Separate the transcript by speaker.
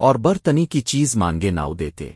Speaker 1: اور برتنی کی چیز مانگے ناؤ دیتے۔